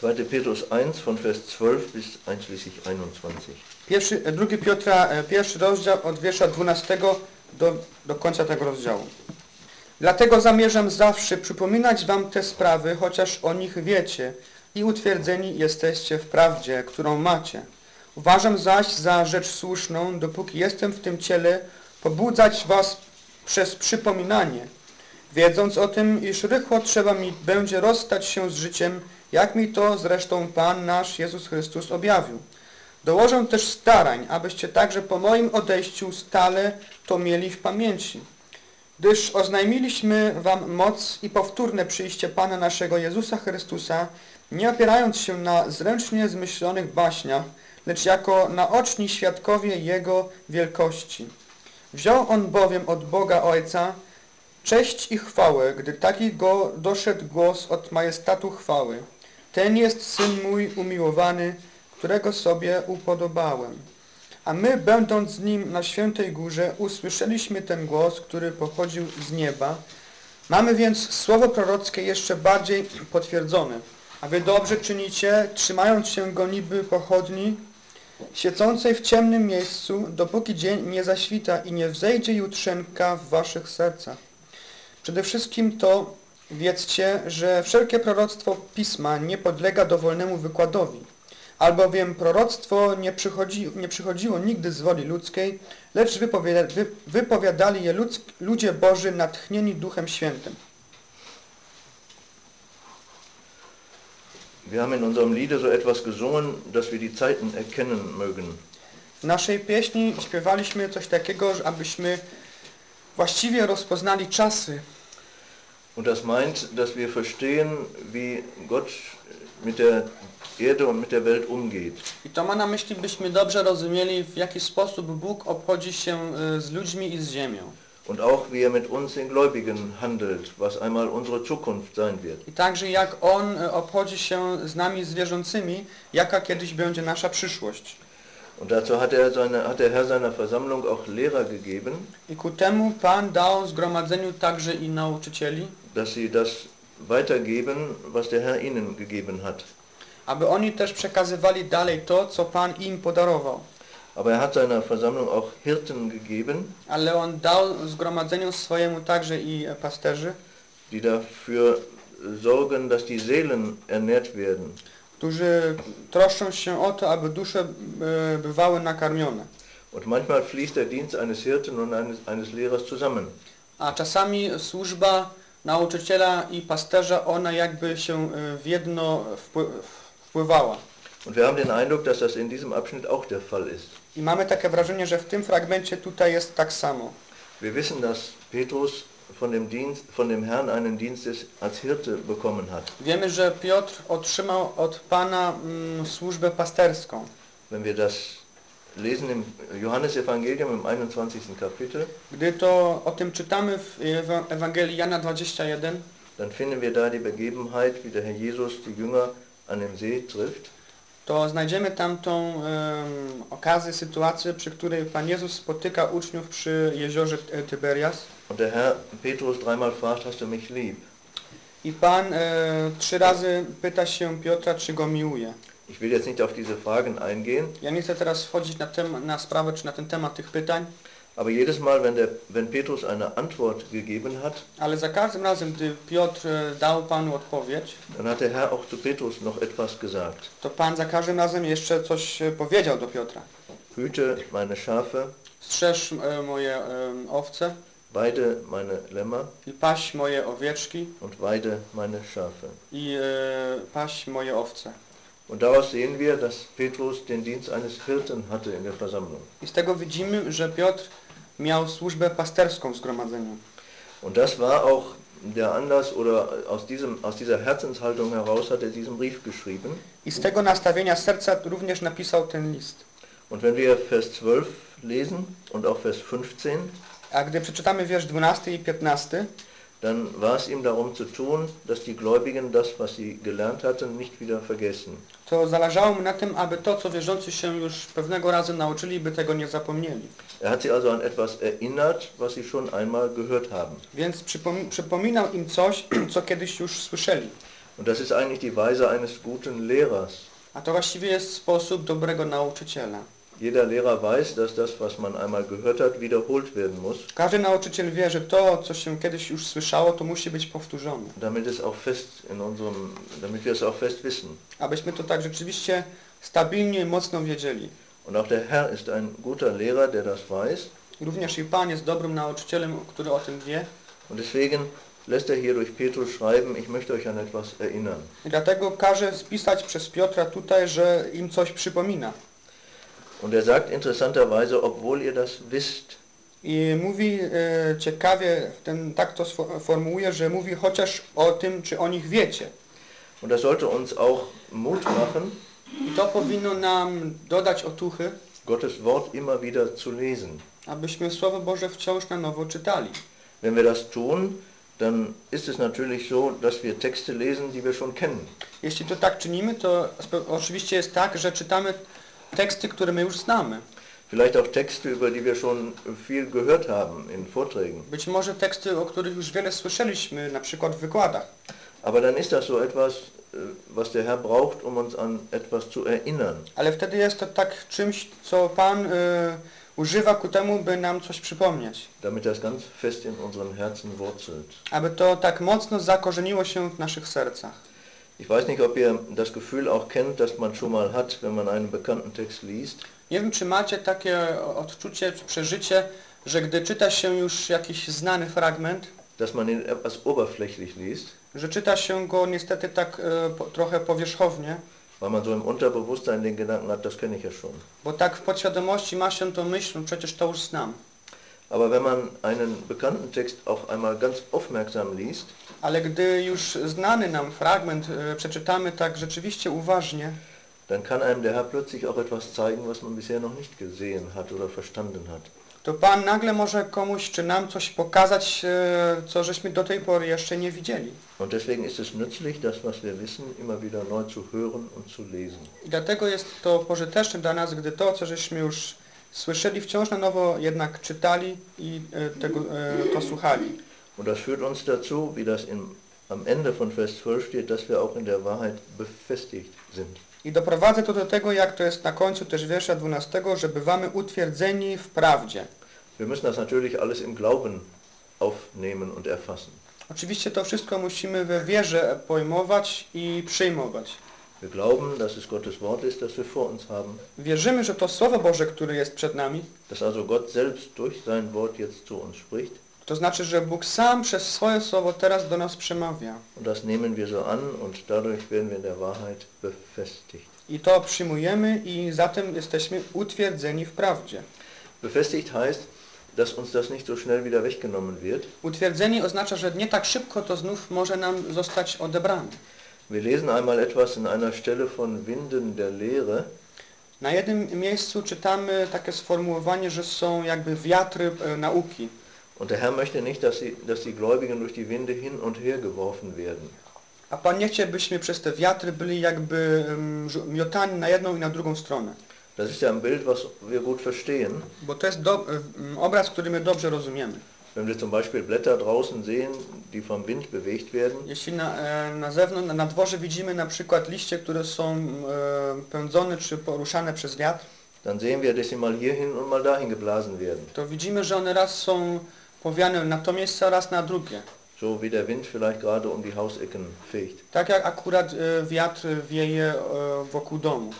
2. Petrus 1 von Vers 12 bis einschließlich 21. Pierwszy, e, drugi Piotra, e, pierwszy rozdział od wiersza 12 do, do końca tego rozdziału. Dlatego zamierzam zawsze przypominać wam te sprawy, chociaż o nich wiecie i utwierdzeni jesteście w prawdzie, którą macie. Uważam zaś za rzecz słuszną, dopóki jestem w tym ciele, pobudzać was przez przypominanie, wiedząc o tym, iż rychło trzeba mi będzie rozstać się z życiem, jak mi to zresztą Pan nasz Jezus Chrystus objawił. Dołożę też starań, abyście także po moim odejściu stale to mieli w pamięci. Gdyż oznajmiliśmy wam moc i powtórne przyjście Pana naszego Jezusa Chrystusa, nie opierając się na zręcznie zmyślonych baśniach, lecz jako naoczni świadkowie Jego wielkości. Wziął On bowiem od Boga Ojca cześć i chwałę, gdy taki go doszedł głos od majestatu chwały. Ten jest Syn mój umiłowany, którego sobie upodobałem. A my, będąc z Nim na świętej górze, usłyszeliśmy ten głos, który pochodził z nieba. Mamy więc słowo prorockie jeszcze bardziej potwierdzone. A wy dobrze czynicie, trzymając się go niby pochodni, siecącej w ciemnym miejscu, dopóki dzień nie zaświta i nie wzejdzie jutrzenka w waszych sercach. Przede wszystkim to wiedzcie, że wszelkie proroctwo Pisma nie podlega dowolnemu wykładowi, albowiem proroctwo nie, przychodzi, nie przychodziło nigdy z woli ludzkiej, lecz wypowiada, wy, wypowiadali je ludz, ludzie Boży natchnieni Duchem Świętym. Wir haben in unserem Liede so etwas gesungen, dass wir die Zeiten erkennen mögen. W naszej pieśni śpiewaliśmy coś takiego, abyśmy właściwie rozpoznali czasy. Und das meint, dass wir verstehen, wie Gott mit der Erde und mit der Welt umgeht. I to ma na myśli, byśmy dobrze rozumieli, w jaki sposób Bóg obchodzi się y, z ludźmi i z ziemią. Und auch wie er mit uns den Gläubigen handelt, was einmal unsere Zukunft sein wird. I także jak On y, obchodzi się z nami zwierzącymi, jaka kiedyś będzie nasza przyszłość. Und dazu hat, er seine, hat der Herr seiner Versammlung auch Lehrer gegeben, I ku temu Pan dał zgromadzeniu także i nauczycieli, dass sie das weitergeben, was der Herr ihnen gegeben hat. aby oni też przekazywali dalej to, co Pan im podarował. Aber er hat seiner Versammlung auch Hirten gegeben, Ale On dał zgromadzeniu swojemu także i pasterzy, die dafür sorgen, dass die Seelen ernährt werden. Którzy troszczą się o to, aby dusze e, bywały nakarmione. Und manchmal fließt der Dienst eines Hirten und eines, eines Lehrers zusammen. A czasami służba nauczyciela i pasterza, ona jakby się e, w jedno wpły- wpływała. Und wir haben den Eindruck, dass das in diesem Abschnitt auch der Fall ist. I mamy takie wrażenie, że w tym fragmencie tutaj jest tak samo. Wir wissen, dass Petrus von dem, Dienst, von dem Herrn einen Dienst als Hirte bekommen hat. Wiemy, że Piotr otrzymał od Pana mm, służbę pasterską. Wenn wir das lesen im Johannesevangelium im 21. Kapitel, Gdy to o tym czytamy w Ewa- Ewangelii Jana 21, dann finden wir da die Begebenheit, wie der Herr Jesus die Jünger an dem See trifft. to znajdziemy tam tą em, okazję, sytuację, przy której Pan Jezus spotyka uczniów przy jeziorze Tyberias. Und der Herr Petrus dreimal fragt, hast du mich lieb? I Pan e, trzy razy pyta się Piotra, czy go miłuje. Ich will jetzt nicht auf diese Fragen eingehen, Ja nie chcę teraz wchodzić na, tem, na sprawę, czy na ten temat tych pytań, aber jedes Mal, wenn, der, wenn Petrus eine Antwort gegeben hat, ale za każdym razem, gdy Piotr e, dał Panu odpowiedź, dann hat der Herr auch zu Petrus noch etwas gesagt. to Pan za każdym razem jeszcze coś e, powiedział do Piotra. Hüte meine Schafe, Strzeż e, moje e, owce weide meine Lämmer i paś moje owieczki und weide meine Schafe. i e, paś moje owce. Und daraus sehen wir, dass Petrus den Dienst eines Hirten hatte in der Versammlung. I z tego widzimy, że Piotr miał służbę pasterską w zgromadzeniu. Und das war auch der Anlass oder aus, diesem, aus dieser Herzenshaltung heraus hat er diesen Brief geschrieben. I z tego nastawienia serca również napisał ten list. Und wenn wir Vers 12 lesen und auch Vers 15, A gdy przeczytamy wiersz 12 i 15, dann war es ihm darum zu tun, dass die Gläubigen das, was sie gelernt hatten, nicht wieder vergessen. to zależało mu na tym, aby to, co wierzący się już pewnego razu nauczyli, by tego nie zapomnieli. Er hat sie also an etwas erinnert, was sie schon einmal gehört haben. Więc przypom przypominał im coś, co kiedyś już słyszeli. Und das ist eigentlich die Weise eines guten Lehrers. A to właściwie jest sposób dobrego nauczyciela. Jeder Lehrer weiß, dass das, was man einmal gehört hat, wiederholt werden muss, Każdy nauczyciel wie, że to, co się kiedyś już słyszało, to musi być powtórzone. damit es auch fest in unserem, damit wir es auch fest wissen. Abyśmy to tak rzeczywiście stabilnie i mocno wiedzieli. Und auch der Herr ist ein guter Lehrer, der das weiß. Również i Pan jest dobrym nauczycielem, który o tym wie. Und deswegen lässt er hier durch Petrus schreiben, ich möchte euch an etwas erinnern. I dlatego każe spisać przez Piotra tutaj, że im coś przypomina. Und er sagt interessanterweise, obwohl ihr das wisst. I mówi e, ciekawie, ten, tak to formułuje, że mówi chociaż o tym, czy o nich wiecie. Und das sollte uns auch Mut machen, I to powinno nam dodać otuchy, Gottes Wort immer wieder zu lesen. abyśmy Słowo Boże wciąż na nowo czytali. Wenn wir das tun, dann ist es natürlich so, dass wir Texte lesen, die wir schon kennen. Jeśli to tak czynimy, to oczywiście jest tak, że czytamy teksty, które my już znamy. Vielleicht auch Texte, über die wir schon viel gehört haben in Vorträgen. Być może teksty, o których już wiele słyszeliśmy, na przykład w wykładach. Aber dann ist das so etwas, äh, was der Herr braucht, um uns an etwas zu erinnern. Ale wtedy jest to tak czymś, co Pan y, używa ku temu, by nam coś przypomnieć. damit das ganz fest in unseren Herzen wurzelt. Aby to tak mocno zakorzeniło się w naszych sercach. Ich weiß nicht, ob ihr das Gefühl auch kennt, dass man schon mal hat, wenn man einen bekannten Text liest, Nie wiem, czy macie takie odczucie, przeżycie, że gdy czyta się już jakiś znany fragment, dass man ihn etwas oberflächlich liest, że czyta się go niestety tak e, po, trochę powierzchownie, weil man so im Unterbewusstsein den Gedanken hat, das kenne ich ja schon. bo tak w podświadomości ma się tą myśl, przecież to już znam. Aber wenn man einen bekannten Text auch einmal ganz aufmerksam liest, Ale gdy już znany nam fragment e, przeczytamy tak rzeczywiście uważnie, dann kann einem der Herr plötzlich auch etwas zeigen, was man bisher noch nicht gesehen hat oder verstanden hat. to Pan nagle może komuś czy nam coś pokazać, e, co żeśmy do tej pory jeszcze nie widzieli. Und deswegen ist es nützlich, das, was wir wissen, immer wieder neu zu hören und zu lesen. I dlatego jest to pożyteczne dla nas, gdy to, co żeśmy już słyszeli, wciąż na nowo jednak czytali i e, tego, e, to słuchali. Und das führt uns dazu, wie das am Ende von Vers 12 steht, dass wir auch in der Wahrheit befestigt sind. I doprowadzę to do tego, jak to jest na końcu też wiersza 12, że bywamy utwierdzeni w prawdzie. Wir müssen das natürlich alles im Glauben aufnehmen und erfassen. Oczywiście to wszystko musimy we wierze pojmować i przyjmować. Wir glauben, dass es Gottes Wort ist, das wir vor uns haben, Wierzymy, że to Słowo Boże, które jest przed nami, dass also Gott selbst durch sein Wort jetzt zu uns spricht to znaczy, że Bóg sam przez swoje Słowo teraz do nas przemawia. und das nehmen wir so an und dadurch werden wir in der Wahrheit befestigt. I to przyjmujemy i zatem jesteśmy utwierdzeni w prawdzie. Befestigt heißt, dass uns das nicht so schnell wieder weggenommen wird. Utwierdzeni oznacza, że nie tak szybko to znów może nam zostać odebrane. Wir lesen einmal etwas in einer Stelle von Winden der Lehre. Na jednym miejscu czytamy takie sformułowanie, że są jakby wiatry e, nauki. Und der Herr möchte nicht, dass die, dass die Gläubigen durch die Winde hin und her geworfen werden. A Pan nie chce, byśmy przez te wiatry byli jakby rzu- miotani na jedną i na drugą stronę. Das ist ja ein Bild, was wir gut verstehen. Bo to jest do, em, obraz, który my dobrze rozumiemy. Wenn wir zum Beispiel Blätter draußen sehen, die vom Wind bewegt werden, Jeśli na, e, na zewnątrz, na- dworze widzimy na przykład liście, które są e, pędzone czy poruszane przez wiatr, dann sehen wir, dass sie mal hierhin und mal dahin geblasen werden. to widzimy, że one raz są powiane na to miejsce, raz na drugie. So wie der Wind vielleicht gerade um die Hausecken fegt. Tak jak akurat e, wiatr wieje wokół domu.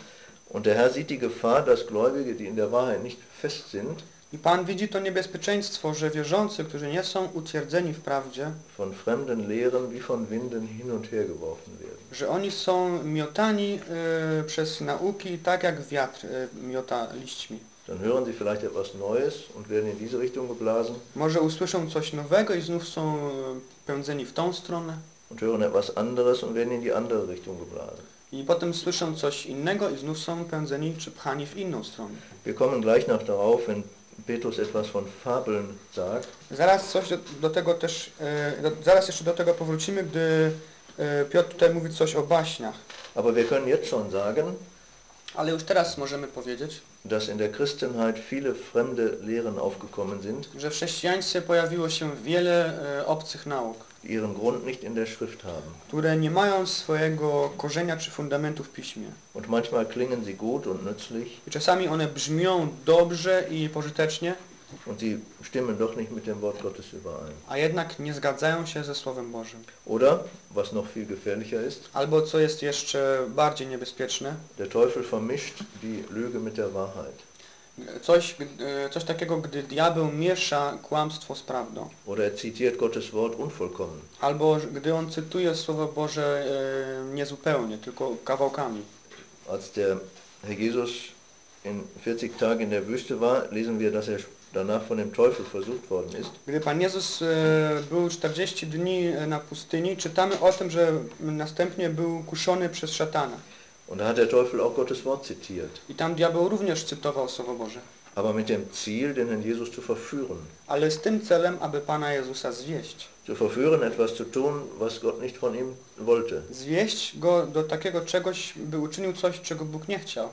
Und der Herr sieht die Gefahr, dass Gläubige, die in der Wahrheit nicht fest sind, I Pan widzi to niebezpieczeństwo, że wierzący, którzy nie są utwierdzeni w prawdzie, von fremden Lehren wie von Winden hin und her geworfen werden. że oni są miotani e, przez nauki tak jak wiatr e, miota liśćmi. Dann hören sie vielleicht etwas Neues und werden in diese Richtung geblasen Może usłyszą coś nowego i znów są e, pędzeni w tą stronę. und hören etwas anderes und werden in die andere Richtung geblasen. I potem słyszą coś innego i znów są pędzeni czy pchani w inną stronę. Wir kommen gleich noch darauf, wenn Petrus etwas von Fabeln sagt. Zaraz coś do, do tego też, e, do, zaraz jeszcze do tego powrócimy, gdy e, Piotr tutaj mówi coś o baśniach. Aber wir können jetzt schon sagen, Ale już teraz możemy powiedzieć, dass in der Christenheit viele fremde Lehren aufgekommen sind, że w chrześcijaństwie pojawiło się wiele e, obcych nauk, ihren Grund nicht in der Schrift haben. które nie mają swojego korzenia czy fundamentu w Piśmie. Und manchmal klingen sie gut und nützlich I czasami one brzmią dobrze i pożytecznie, und sie stimmen doch nicht mit dem Wort Gottes überein. a jednak nie zgadzają się ze Słowem Bożym. Oder, was noch viel gefährlicher ist, Albo co jest jeszcze bardziej niebezpieczne, der Teufel vermischt die Lüge mit der Wahrheit. Coś, e, coś takiego, gdy diabeł miesza kłamstwo z prawdą. Oder er zitiert Gottes Wort unvollkommen. Albo gdy on cytuje Słowo Boże e, niezupełnie, tylko kawałkami. Als der Herr Jesus in 40 Tagen in der Wüste war, lesen wir, dass er danach von dem Teufel versucht worden ist. Gdy Pan Jezus e, był 40 dni na pustyni, czytamy o tym, że następnie był kuszony przez szatana. Und da hat der Teufel auch Gottes Wort zitiert. I tam diabeł również cytował Słowo Boże. Aber mit dem Ziel, den Herrn Jesus zu verführen. Ale z tym celem, aby Pana Jezusa zwieść. Zu verführen, etwas zu tun, was Gott nicht von ihm wollte. Zwieść go do takiego czegoś, by uczynił coś, czego Bóg nie chciał.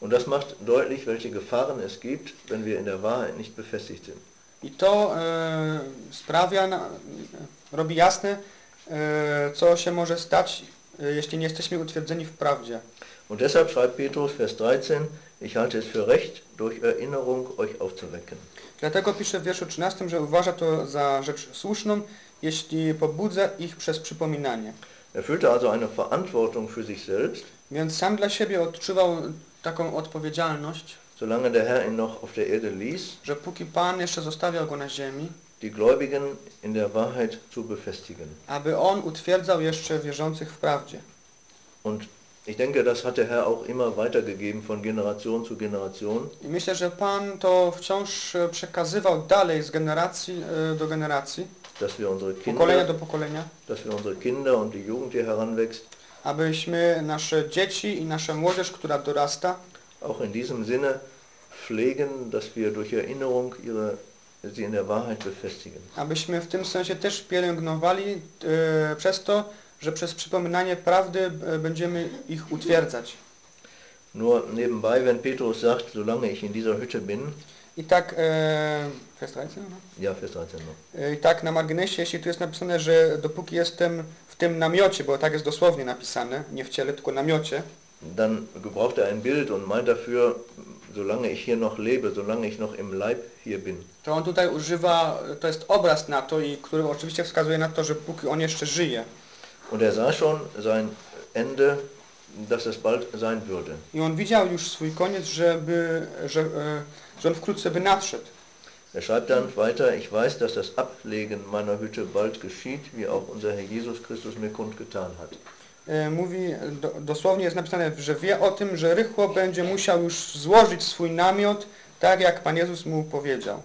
Und das macht deutlich, welche Gefahren es gibt, wenn wir in der Wahrheit nicht befestigt sind. I to e, sprawia, na, robi jasne, e, co się może stać, jeśli nie jesteśmy utwierdzeni w prawdzie. Und deshalb schreibt Petrus, Vers 13, ich halte es für recht, durch Erinnerung euch aufzuwecken. Dlatego pisze w wierszu 13, że uważa to za rzecz słuszną, jeśli pobudza ich przez przypominanie. Er fühlte also eine Verantwortung für sich selbst, Więc sam dla siebie odczuwał taką odpowiedzialność, solange der Herr ihn noch auf der Erde ließ, że póki Pan jeszcze zostawiał go na ziemi, die Gläubigen in der Wahrheit zu befestigen. aby on utwierdzał jeszcze wierzących w prawdzie. Und ich denke, das hat der Herr auch immer weitergegeben von Generation zu Generation, I myślę, że Pan to wciąż e, przekazywał dalej z generacji e, do generacji, dass wir unsere pokolenia Kinder, do pokolenia, dass wir unsere Kinder und die Jugend, die heranwächst, abyśmy nasze dzieci i nasza młodzież, która dorasta, auch in diesem Sinne pflegen, dass wir durch Erinnerung ihre, abyśmy w tym sensie też pielęgnowali e, przez to, że przez przypominanie prawdy e, będziemy ich utwierdzać. Nur nebenbei, wenn Petrus sagt, solange ich in dieser Hütte bin, I tak, e, Vers 13, no? ja, Vers 13 noch, E, I tak na marginesie, jeśli tu jest napisane, że dopóki jestem w tym namiocie, bo tak jest dosłownie napisane, nie w ciele, tylko namiocie, dann gebraucht er ein Bild und meint dafür, solange ich hier noch lebe, solange ich noch im Leib hier bin. to on tutaj używa, to jest obraz na to, i który oczywiście wskazuje na to, że póki on jeszcze żyje. Und er sah schon sein Ende, dass es bald sein würde. I on widział już swój koniec, żeby, że, e, że on wkrótce by nadszedł. Er schreibt dann weiter, ich weiß, dass das Ablegen meiner Hütte bald geschieht, wie auch unser Herr Jesus Christus mir kundgetan hat. E, Mówi, do, dosłownie jest napisane, że wie o tym, że rychło będzie musiał już złożyć swój namiot, tak jak Pan Jezus mu powiedział.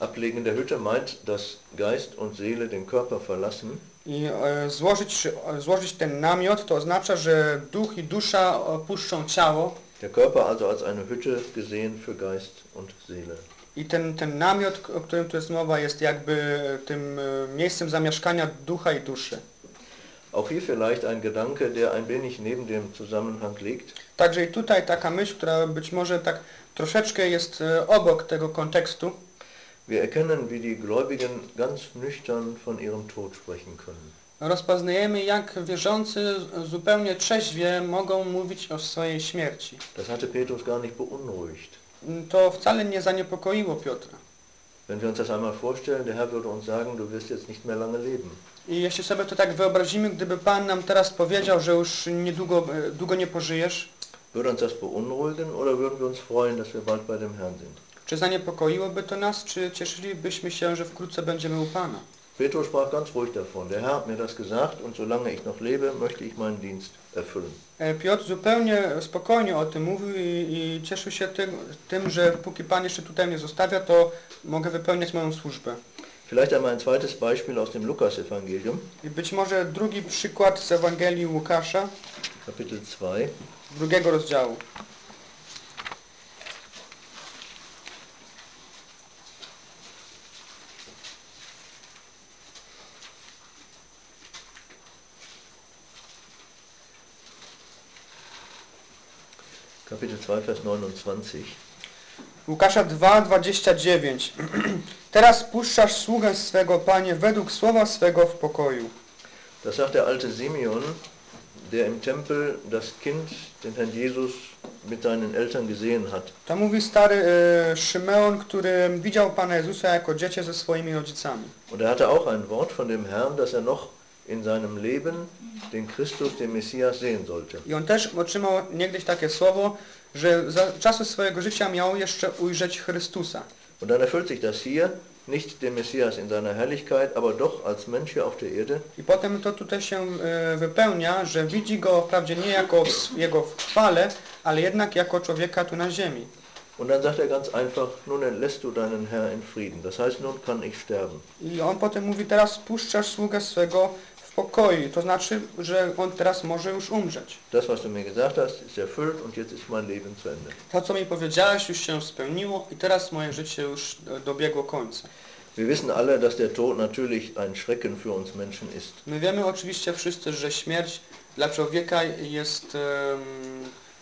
Ablegen der Hütte meint, dass Geist und Seele den Körper verlassen I e, złożyć, e, złożyć ten namiot to oznacza, że duch i dusza opuszczą ciało Der Körper also als eine Hütte gesehen für Geist und Seele. i ten, ten namiot, o którym tu jest mowa, jest jakby tym miejscem zamieszkania ducha i duszy. Auch hier vielleicht ein Gedanke, der ein wenig neben dem Zusammenhang liegt. Także i tutaj taka myśl, która być może tak troszeczkę jest e, obok tego kontekstu. Wir erkennen, wie die Gläubigen ganz nüchtern von ihrem Tod sprechen können. Rozpoznajemy, jak wierzący zupełnie trzeźwie mogą mówić o swojej śmierci. Das hatte Petrus gar nicht beunruhigt. To wcale nie zaniepokoiło Piotra. Wenn wir uns das einmal vorstellen, der Herr würde uns sagen, du wirst jetzt nicht mehr lange leben. I jeśli sobie to tak wyobrazimy, gdyby Pan nam teraz powiedział, że już niedługo e, długo nie pożyjesz, Würde uns das beunruhigen oder würden wir uns freuen, dass wir bald bei dem Herrn sind? czy zaniepokoiłoby to nas, czy cieszylibyśmy się, że wkrótce będziemy u Pana? Petrus sprach ganz ruhig davon. Der Herr hat mir das gesagt und solange ich noch lebe, möchte ich meinen Dienst erfüllen. E, Piotr zupełnie spokojnie o tym mówił i, i cieszył się tym, tym, że póki Pan jeszcze tutaj mnie zostawia, to mogę wypełniać moją służbę. Vielleicht einmal ein zweites Beispiel aus dem Lukas-Evangelium, I być może drugi przykład z Ewangelii Łukasza, Kapitel 2. drugiego rozdziału. Kapitel 2, Vers 29. Łukasza 2:29. Teraz puszczasz sługę swego, Panie, według słowa swego w pokoju. Das sagt der alte Simeon, der im Tempel das Kind, den Herrn Jesus, mit seinen Eltern gesehen hat. To mówi stary e, Szymeon, który widział Pana Jezusa jako dziecię ze swoimi rodzicami. Und er hatte auch ein Wort von dem Herrn, dass er noch in seinem Leben den Christus, den Messias sehen sollte. I on też otrzymał niegdyś takie słowo, że za czasów swojego życia miał jeszcze ujrzeć Chrystusa. Und dann erfüllt sich das hier, nicht den Messias in seiner Herrlichkeit, aber doch als Mensch hier auf der Erde. I potem to tutaj się e, wypełnia, że widzi go wprawdzie nie jako w jego chwale, ale jednak jako człowieka tu na ziemi. Und dann sagt er ganz einfach, nun lässt du deinen Herr in Frieden. Das heißt, nun kann ich sterben. I on potem mówi, teraz puszczasz sługę swego w pokoju. To znaczy, że on teraz może już umrzeć. Das, was du mir gesagt hast, ist erfüllt und jetzt ist mein Leben zu Ende. To, co mi powiedziałeś, już się spełniło i teraz moje życie już e, dobiegło końca. Wir wissen alle, dass der Tod natürlich ein Schrecken für uns Menschen ist. My wiemy oczywiście wszyscy, że śmierć dla człowieka jest em,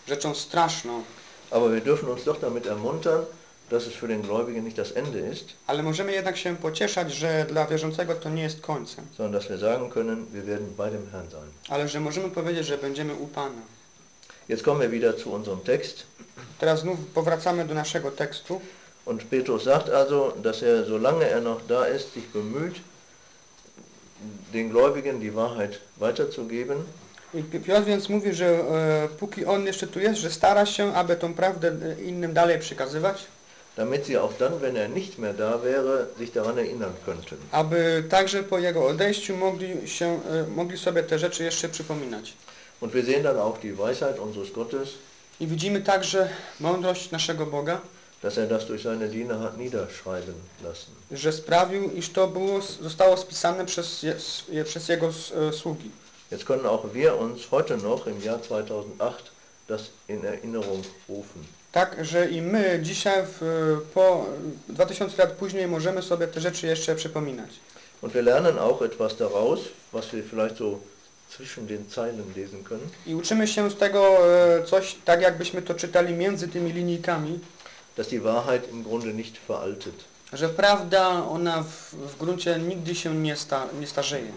rzeczą straszną, Aber wir dürfen uns doch damit ermuntern, dass es für den Gläubigen nicht das Ende ist, ale możemy jednak się pocieszać, że dla wierzącego to nie jest końcem, sondern dass wir sagen können, wir werden bei dem Herrn sein. ale że możemy powiedzieć, że będziemy u Pana. Jetzt kommen wir wieder zu unserem Text. Teraz znów powracamy do naszego tekstu Und Petrus sagt also, dass er, solange er noch da ist, sich bemüht, den Gläubigen die Wahrheit weiterzugeben. i Pi- Piotr więc mówi, że e, póki on jeszcze tu jest, że stara się, aby tą prawdę e, innym dalej przekazywać, damit sie auch dann, wenn er nicht mehr da wäre, sich daran erinnern könnten. aby także po jego odejściu mogli, się, e, mogli sobie te rzeczy jeszcze przypominać. Und wir sehen dann auch die Weisheit unseres Gottes, I widzimy także mądrość naszego Boga, dass er das durch seine Diener hat niederschreiben lassen. że sprawił, iż to było, zostało spisane przez, przez Jego e, sługi. Jetzt können auch wir uns heute noch im Jahr 2008 das in Erinnerung rufen. Tak, że i my dzisiaj, w, po 2000 lat później, możemy sobie te rzeczy jeszcze przypominać. Und wir lernen auch etwas daraus, was wir vielleicht so zwischen den Zeilen lesen können, I uczymy się z tego e, coś, tak jakbyśmy to czytali między tymi linijkami, dass die Wahrheit im Grunde nicht veraltet. że prawda, ona w, w gruncie nigdy się nie, sta, nie starzeje.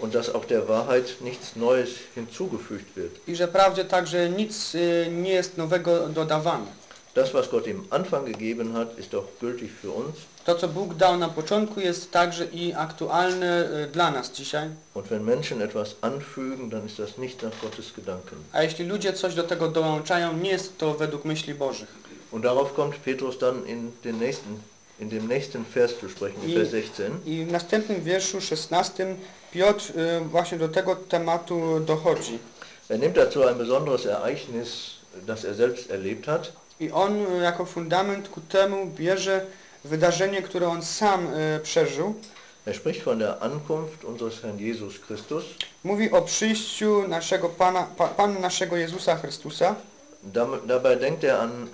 Und dass auch der Wahrheit nichts Neues hinzugefügt wird. I że prawdzie także nic e, nie jest nowego dodawane. Das, was Gott im Anfang gegeben hat, ist auch gültig für uns. To, co Bóg dał na początku, jest także i aktualne e, dla nas dzisiaj. Und wenn Menschen etwas anfügen, dann ist das nicht nach Gottes Gedanken. A jeśli ludzie coś do tego dołączają, nie jest to według myśli Bożych. Und darauf kommt Petrus dann in, den nächsten, in dem nächsten Vers zu sprechen, I- Vers 16. I w następnym wierszu 16 Piotr y, właśnie do tego tematu dochodzi. Er nimmt dazu ein besonderes Ereignis, das er selbst erlebt hat. I on y, jako fundament ku temu bierze wydarzenie, które on sam y, przeżył. Er spricht von der Ankunft unseres Herrn Jesus Christus. Mówi o przyjściu naszego Pana, pa, Pana naszego Jezusa Chrystusa. Dabei denkt er an,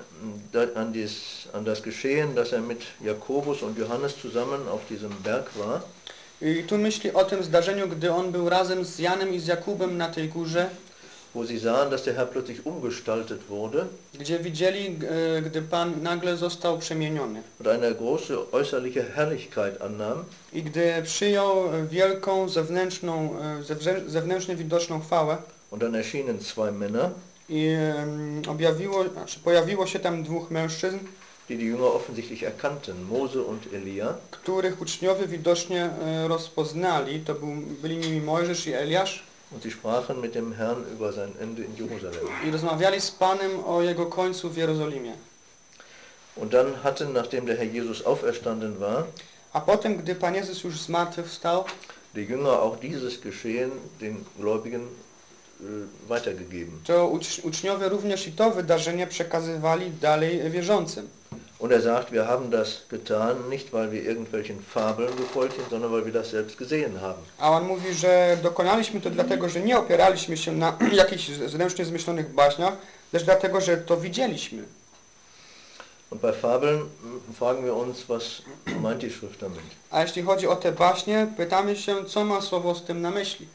an, dies, an das Geschehen, dass er mit Jakobus und Johannes zusammen auf diesem Berg war. I tu myśli o tym zdarzeniu, gdy on był razem z Janem i z Jakubem na tej górze, wo sie sahen, dass der Herr plötzlich umgestaltet wurde. Gdzie widzieli, y, gdy Pan nagle został przemieniony. und eine große äußerliche Herrlichkeit annahm. I gdy przyjął wielką zewnętrzną, zewnę- zewnętrznie widoczną chwałę, Und dann erschienen zwei Männer, I em, objawiło, znaczy pojawiło się tam dwóch mężczyzn, die die Jünger offensichtlich erkannten, Mose und Elia. których uczniowie widocznie e, rozpoznali. To był, byli nimi Mojżesz i Eliasz Und sie sprachen mit dem Herrn über sein Ende in Jerusalem. i rozmawiali z Panem o jego końcu w Jerozolimie. Und dann hatten, nachdem der Herr Jesus auferstanden war, A potem, gdy Pan Jezus już zmartwychwstał, die Jünger auch dieses Geschehen den Gläubigen äh, weitergegeben. to ucz, uczniowie również i to wydarzenie przekazywali dalej wierzącym. Und er sagt, wir haben das getan, nicht weil wir irgendwelchen Fabeln gefolgt sind, sondern weil wir das selbst gesehen haben. A on mówi, że dokonaliśmy to dlatego, że nie opieraliśmy się na jakichś zręcznie zmyślonych baśniach, lecz dlatego, że to widzieliśmy. Und bei Fabeln mm, fragen wir uns, was meint die Schrift damit? A jeśli chodzi o te baśnie, pytamy się, co ma słowo z tym na myśli.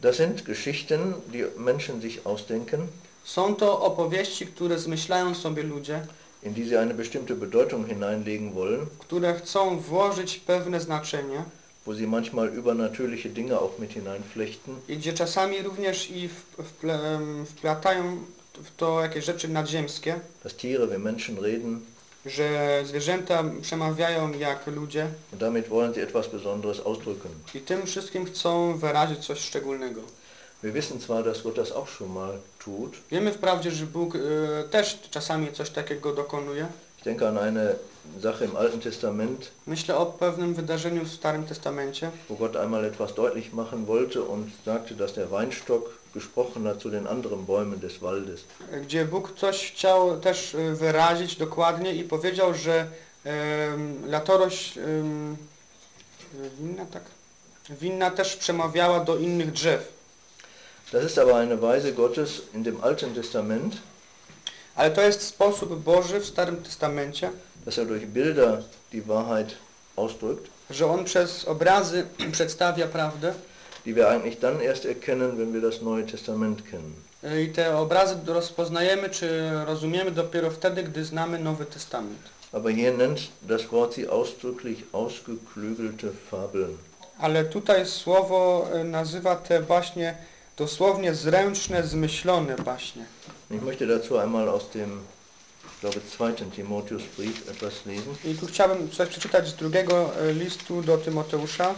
Das sind Geschichten, die Menschen sich ausdenken, Są to opowieści, które zmyślają sobie ludzie, in die sie eine bestimmte Bedeutung hineinlegen wollen, które chcą włożyć pewne znaczenie wo sie manchmal übernatürliche Dinge auch mit hineinflechten, i gdzie czasami również i wplatają w to jakieś rzeczy nadziemskie, dass Tiere wie Menschen reden że zwierzęta przemawiają jak ludzie und damit wollen sie etwas Besonderes ausdrücken. i tym wszystkim chcą wyrazić coś szczególnego. Wir wissen zwar, dass Gott das auch schon mal tut. Wiemy wprawdzie, że Bóg e, też czasami coś takiego dokonuje. Ich denke an eine Sache im Alten Testament, Myślę o pewnym wydarzeniu w Starym Testamencie, wo Gott einmal etwas deutlich machen wollte und sagte, dass der Weinstock gesprochen hat zu den anderen Bäumen des Waldes. gdzie Bóg coś chciał też e, wyrazić dokładnie i powiedział, że em, latorość em, winna, tak? winna też przemawiała do innych drzew. Das ist aber eine Weise Gottes in dem Alten Testament, Ale to jest sposób Boży w Starym Testamencie, dass er durch Bilder die Wahrheit ausdrückt, że On przez obrazy przedstawia prawdę die wir eigentlich dann erst erkennen, wenn wir das Neue Testament kennen. i te obrazy rozpoznajemy czy rozumiemy dopiero wtedy, gdy znamy Nowy Testament. Aber hier nennt das Wort sie ausdrücklich ausgeklügelte Fabeln. Ale tutaj słowo e, nazywa te baśnie dosłownie zręczne, zmyślone baśnie. Ich möchte dazu einmal aus dem, glaube, zweiten Timotheusbrief etwas lesen. I tu chciałbym coś przeczytać z drugiego e, listu do Tymoteusza.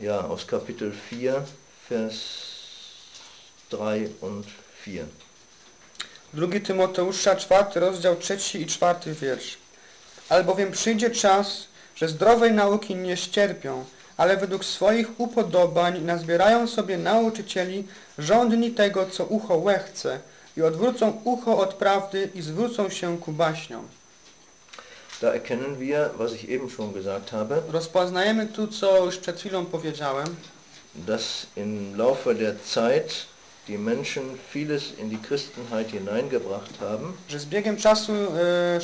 Ja, aus Kapitel 4, Vers 3 und 4. Drugi Tymoteusza, czwarty rozdział, trzeci i czwarty wiersz. Albowiem przyjdzie czas, że zdrowej nauki nie ścierpią, ale według swoich upodobań nazbierają sobie nauczycieli żądni tego, co ucho łechce i odwrócą ucho od prawdy i zwrócą się ku baśniom. Da erkennen wir, was ich eben schon gesagt habe, Rozpoznajemy tu, co już przed chwilą powiedziałem, dass im Laufe der Zeit die Menschen vieles in die Christenheit hineingebracht haben, że z biegiem czasu e,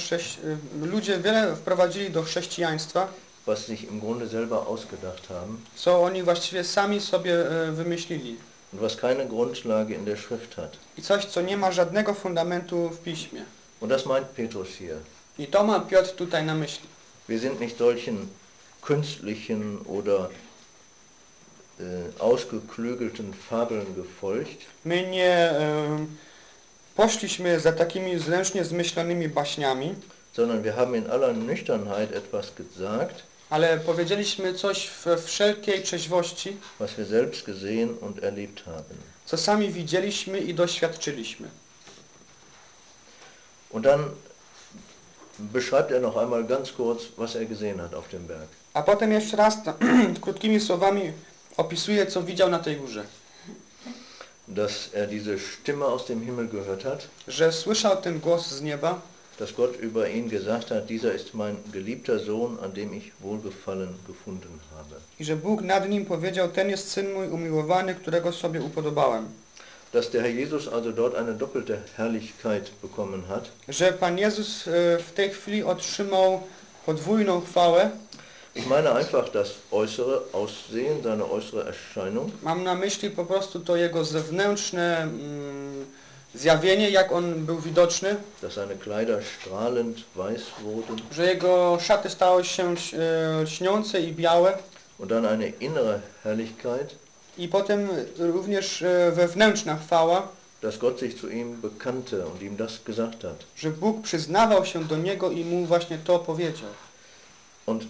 e, ludzie wiele wprowadzili do chrześcijaństwa, was sich im Grunde selber ausgedacht haben co oni właściwie sami sobie e, wymyślili. und was keine Grundlage in der Schrift hat. I coś, co nie ma żadnego fundamentu w piśmie. Und das meint Petrus hier. I to ma Piotr tutaj na myśli. Wir sind nicht solchen künstlichen oder ausgeklügelten Fabeln gefolgt, My nie e, poszliśmy za takimi zręcznie zmyślonymi baśniami, sondern wir haben in aller Nüchternheit etwas gesagt, ale powiedzieliśmy coś we wszelkiej trzeźwości, was wir selbst gesehen und erlebt haben. co sami widzieliśmy i doświadczyliśmy. Und dann beschreibt er noch einmal ganz kurz, was er gesehen hat auf dem Berg. A potem jeszcze raz krótkimi słowami opisuje, co widział na tej górze. Dass er diese Stimme aus dem Himmel gehört hat, Że słyszał ten głos z nieba, dass Gott über ihn gesagt hat, dieser ist mein geliebter Sohn, an dem ich Wohlgefallen gefunden habe. i że Bóg nad nim powiedział, ten jest Syn mój umiłowany, którego sobie upodobałem. Dass der Herr Jesus also dort eine doppelte Herrlichkeit bekommen hat, Że Pan Jezus e, w tej chwili otrzymał podwójną chwałę. Ich meine einfach das äußere Aussehen, seine äußere Erscheinung, Mam na myśli po prostu to jego zewnętrzne mm, zjawienie, jak on był widoczny, dass seine Kleider strahlend weiß wurden. Że jego szaty stały się e, śniące i białe. Und dann eine innere Herrlichkeit, i potem również e, wewnętrzna chwała, dass Gott sich zu ihm bekannte und ihm das gesagt hat. że Bóg przyznawał się do niego i mu właśnie to powiedział. Und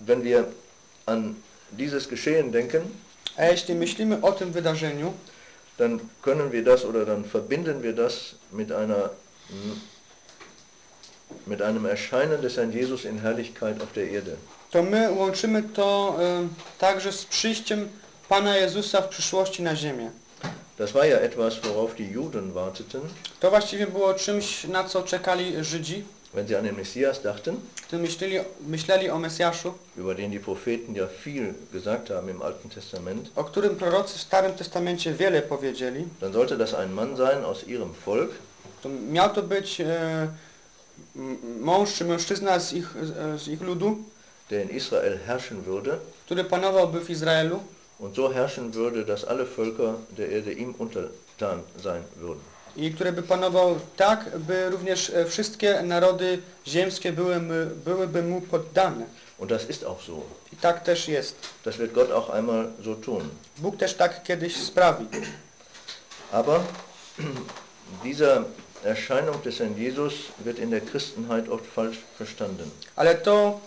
wenn wir an dieses Geschehen denken, A jeśli myślimy o tym wydarzeniu, dann können wir das oder dann verbinden wir das mit einer mit einem Erscheinen des Herrn Jesus in Herrlichkeit auf der Erde. to my łączymy to e, także z przyjściem Pana Jezusa w przyszłości na ziemię. Das war ja etwas, worauf die Juden warteten, To właściwie było czymś, na co czekali Żydzi, wenn sie an den Messias dachten, über den die Propheten ja viel gesagt haben im Alten Testament. o którym prorocy w Starym Testamencie wiele powiedzieli. Dann sollte das ein Mann sein aus ihrem Volk, To miał to być e, mąż czy mężczyzna z ich, z ich ludu, der in Israel herrschen würde który panowałby w Izraelu und so herrschen würde, dass alle Völker der Erde ihm untertan sein würden. I który by panował tak, by również e, wszystkie narody ziemskie były, byłyby mu poddane. Und das ist auch so. I tak też jest. Das wird Gott auch einmal so tun. Bóg też tak kiedyś sprawi. Aber diese Erscheinung des Herrn Jesus wird in der Christenheit oft falsch verstanden. Ale to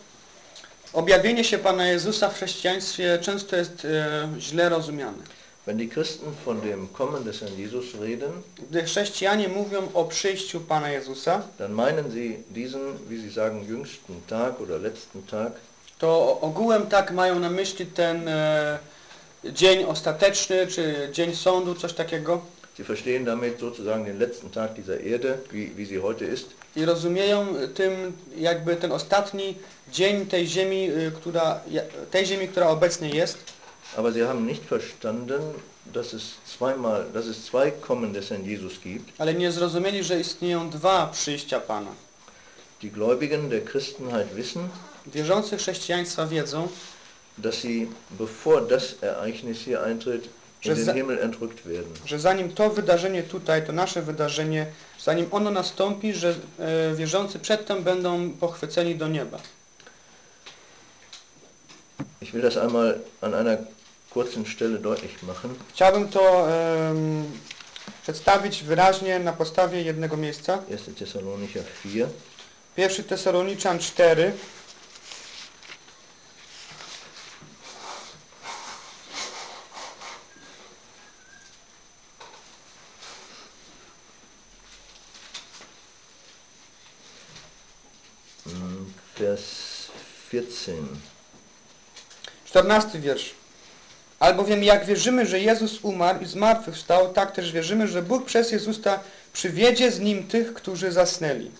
objawienie się Pana Jezusa w chrześcijaństwie często jest e, źle rozumiane. Wenn die Christen von dem Kommen des Herrn Jesus reden, Gdy chrześcijanie mówią o przyjściu Pana Jezusa, dann meinen sie diesen, wie sie sagen, jüngsten Tag oder letzten Tag, to ogółem tak mają na myśli ten e, dzień ostateczny, czy dzień sądu, coś takiego. Sie verstehen damit sozusagen den letzten Tag dieser Erde, wie, wie sie heute ist. I rozumieją tym jakby ten ostatni dzień tej ziemi, y, która, tej ziemi, która obecnie jest. Aber sie haben nicht verstanden, dass es zweimal, dass es zwei Kommen des Herrn Jesus gibt. Ale nie zrozumieli, że istnieją dwa przyjścia Pana. Die Gläubigen der Christenheit wissen, Wierzący chrześcijaństwa wiedzą, dass sie, bevor das Ereignis hier eintritt, in Że den za- Himmel entrückt werden. że zanim to wydarzenie tutaj, to nasze wydarzenie, zanim ono nastąpi, że e, wierzący przedtem będą pochwyceni do nieba. Ich will das einmal an einer kurzen Stelle deutlich machen. Chciałbym to em, przedstawić wyraźnie na podstawie jednego miejsca. 1. Thessalonicher 4. 1 Tesaloniczan 4, mm, Vers 14. 14 wiersz. Albowiem jak wierzymy, że Jezus umarł i zmartwychwstał, tak też wierzymy, że Bóg przez Jezusa przywiedzie z Nim tych, którzy zasnęli.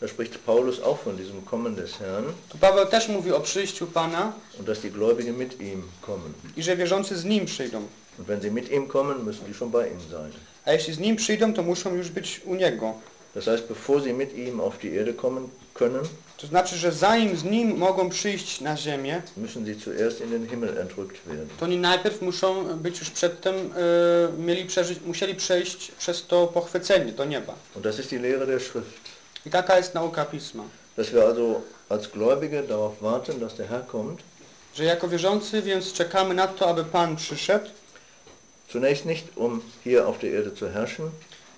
Da spricht Paulus auch von diesem Kommen des Herrn Tu Paweł też mówi o przyjściu Pana und dass die Gläubigen mit ihm kommen. i że wierzący z Nim przyjdą. Und wenn sie mit ihm kommen, müssen die schon bei ihm sein. A jeśli z Nim przyjdą, to muszą już być u Niego. Das heißt, bevor sie mit ihm auf die Erde kommen können, To znaczy, że zanim z Nim mogą przyjść na ziemię, müssen sie zuerst in den Himmel entrückt werden. to oni najpierw muszą być już przedtem, e, mieli przeżyć, musieli przejść przez to pochwycenie do nieba. Und das ist die Lehre der Schrift. I taka jest nauka Pisma. Dass wir also als Gläubige darauf warten, dass der Herr kommt. Że jako wierzący więc czekamy na to, aby Pan przyszedł. Zunächst nicht, um hier auf der Erde zu herrschen,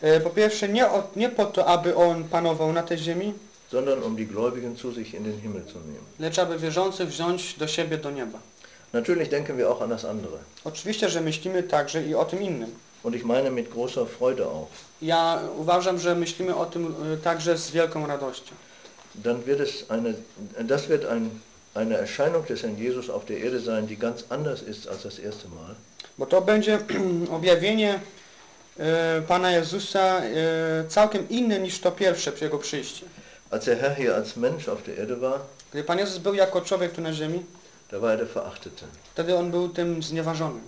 E, Po pierwsze nie, nie po to, aby On panował na tej ziemi, sondern um die Gläubigen zu sich in den Himmel zu nehmen. lecz aby wierzący wziąć do siebie do nieba. Natürlich denken wir auch an das andere. Oczywiście, że myślimy także i o tym innym. Und ich meine mit großer Freude auch. Ja uważam, że myślimy o tym e, także z wielką radością. Dann wird es eine, das wird ein, eine Erscheinung des Herrn Jesus auf der Erde sein, die ganz anders ist als das erste Mal. Bo to będzie objawienie e, Pana Jezusa e, całkiem inne niż to pierwsze Jego przyjście. Als der Herr hier als Mensch auf der Erde war, Gdy Pan Jezus był jako człowiek tu na ziemi, da war er der Verachtete. wtedy On był tym znieważonym.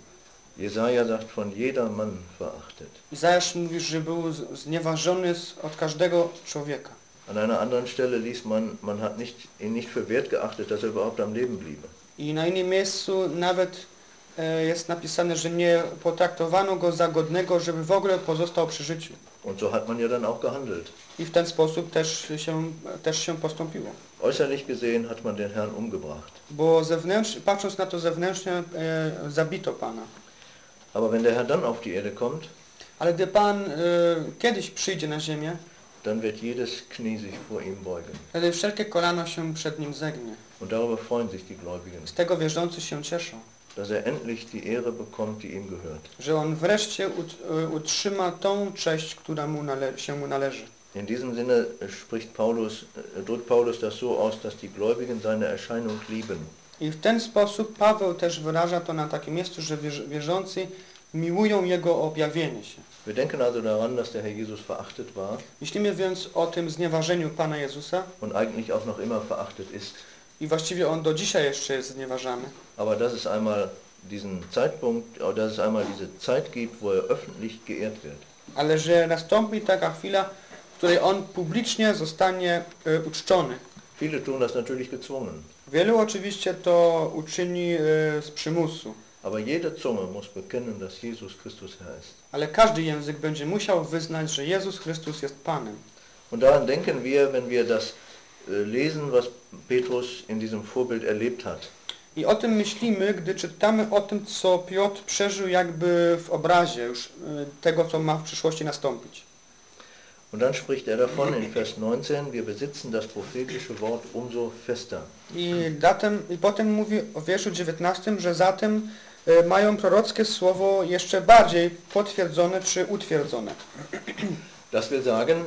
Jesaja sagt, von jeder Mann verachtet. Izajasz mówi, że był znieważony od każdego człowieka. An einer anderen Stelle liest man, man hat nicht, ihn nicht für wert geachtet, dass er überhaupt am Leben bliebe. I na innym miejscu nawet jest napisane, że nie potraktowano go za godnego, żeby w ogóle pozostał przy życiu. Und so hat man ja dann auch gehandelt. I w ten sposób też się, też się postąpiło. Äußerlich gesehen hat man den Herrn umgebracht. Bo zewnętrznie, patrząc na to zewnętrznie, e, zabito Pana. Aber wenn der Herr dann auf die Erde kommt, Ale gdy Pan e, kiedyś przyjdzie na ziemię, dann wird jedes Knie sich vor ihm beugen. wtedy wszelkie kolano się przed Nim zegnie. Und darüber freuen sich die Gläubigen, Z tego wierzący się cieszą, dass er endlich die Ehre bekommt, die ihm gehört. że On wreszcie ut, e, utrzyma tą cześć, która mu się Mu należy. In diesem Sinne äh, spricht Paulus, äh, drückt Paulus das so aus, dass die Gläubigen seine Erscheinung lieben. I w ten sposób Paweł też wyraża to na takim miejscu, że wierz- wierzący miłują Jego objawienie się. Wir denken also daran, dass der Herr Jesus verachtet war Myślimy więc o tym znieważeniu Pana Jezusa und eigentlich auch noch immer verachtet ist. I właściwie On do dzisiaj jeszcze jest znieważany. Aber dass es einmal diesen Zeitpunkt, oder dass es einmal diese Zeit gibt, wo er öffentlich geehrt wird. Ale że nastąpi taka chwila, w której On publicznie zostanie e, uczczony. Viele tun das natürlich gezwungen. Wielu oczywiście to uczyni e, z przymusu, Aber jede Zunge muss bekennen, dass Jesus Christus Herr ist. ale każdy język będzie musiał wyznać, że Jezus Chrystus jest Panem. Und daran denken wir, wenn wir das äh, lesen, was Petrus in diesem Vorbild erlebt hat. I o tym myślimy, gdy czytamy o tym, co Piotr przeżył jakby w obrazie już e, tego, co ma w przyszłości nastąpić. Und dann spricht er davon in Vers 19, wir besitzen das prophetische Wort umso fester. I, datem, I potem mówi o wierszu 19, że zatem e, mają prorockie słowo jeszcze bardziej potwierdzone czy utwierdzone. Das will sagen,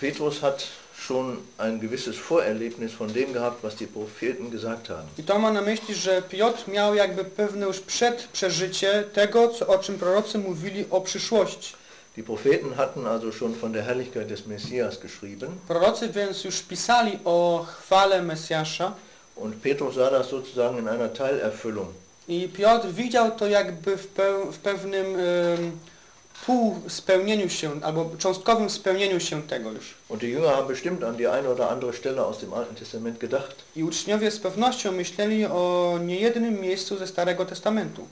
Petrus hat schon ein gewisses Vorerlebnis von dem gehabt, was die Propheten gesagt haben. I to ma na myśli, że Piotr miał jakby pewne już przedprzeżycie tego, co, o czym prorocy mówili o przyszłości. Die Propheten hatten also schon von der Herrlichkeit des Messias geschrieben Prorocy więc już pisali o chwale Mesjasza und Petrus sah das sozusagen in einer Teilerfüllung. i Piotr widział to jakby w, peł, w pewnym um, półspełnieniu się, albo cząstkowym spełnieniu się tego już. Und die Jünger haben bestimmt an die eine oder andere Stelle aus dem Alten Testament gedacht. I uczniowie z pewnością myśleli o niejednym miejscu ze Starego Testamentu.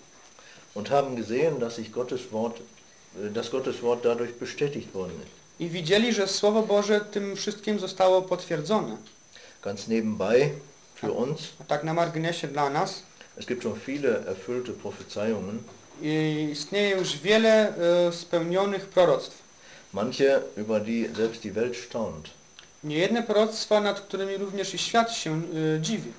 und haben gesehen, dass sich Gottes Wort, äh, dass Gottes Wort dadurch bestätigt worden ist. I widzieli, że Słowo Boże tym wszystkim zostało potwierdzone. Ganz nebenbei für uns, A tak na marginesie dla nas es gibt schon viele erfüllte Prophezeiungen, istnieje już wiele e, spełnionych proroctw. manche über die selbst die Welt staunt. Niejedne proroctwa, nad którymi również i świat się e, dziwi.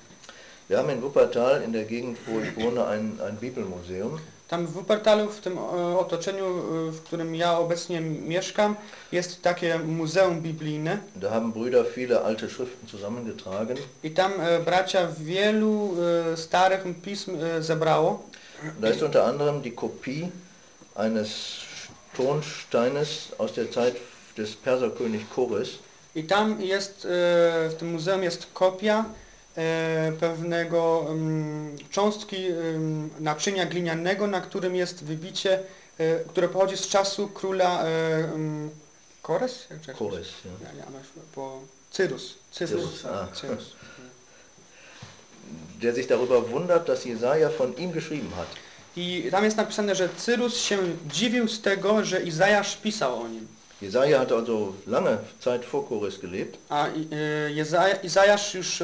Wir haben in Wuppertal in der Gegend, wo ich wohne, ein, ein Bibelmuseum Tam w Wuppertalu, w tym e, otoczeniu, w którym ja obecnie mieszkam, jest takie muzeum biblijne Da haben Brüder viele alte Schriften zusammengetragen. i tam bracia wielu starych pism zebrało. Da ist unter anderem die Kopie eines Tonsteines aus der Zeit des Perserkönig Chores. I tam jest, e, w tym muzeum jest kopia e, pewnego mm, cząstki em, naczynia glinianego, na którym jest wybicie, e, które pochodzi z czasu króla Kores? Jak- Chores, ja. Ja, ja, po Cyrus. Cyrus. Cyrus, a. Cyrus. der sich darüber wundert, dass Jesaja von ihm geschrieben hat. I tam jest napisane, że Cyrus się dziwił z tego, że Izajasz pisał o nim. Jesaja hat also lange Zeit vor Chores gelebt A Izajasz już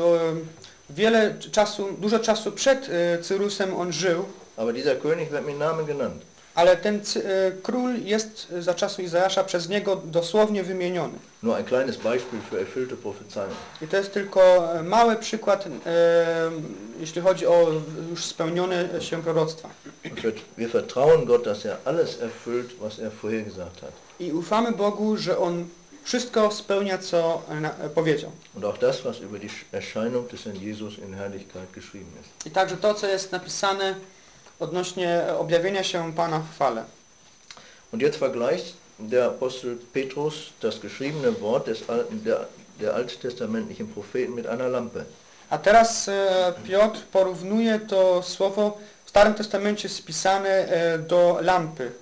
wiele czasu, dużo czasu przed Cyrusem on żył, aber dieser König wird mit Namen genannt. Ale ten e, król jest za czasu Izajasza przez niego dosłownie wymieniony. Nur ein kleines Beispiel für erfüllte Prophezeiung. I to jest tylko e, mały przykład, e, jeśli chodzi o już spełnione się proroctwa. Wir, vertrauen Gott, dass er alles erfüllt, was er vorhergesagt hat. I ufamy Bogu, że On wszystko spełnia, co powiedział. Und auch das, was über die Erscheinung des Herrn Jesus in Herrlichkeit geschrieben ist. I także to, co jest napisane odnośnie objawienia się Pana w chwale. Und jetzt vergleicht der Apostel Petrus das geschriebene Wort des der, der alttestamentlichen Propheten mit einer Lampe. A teraz e, Piotr porównuje to słowo w Starym Testamencie spisane e, do lampy,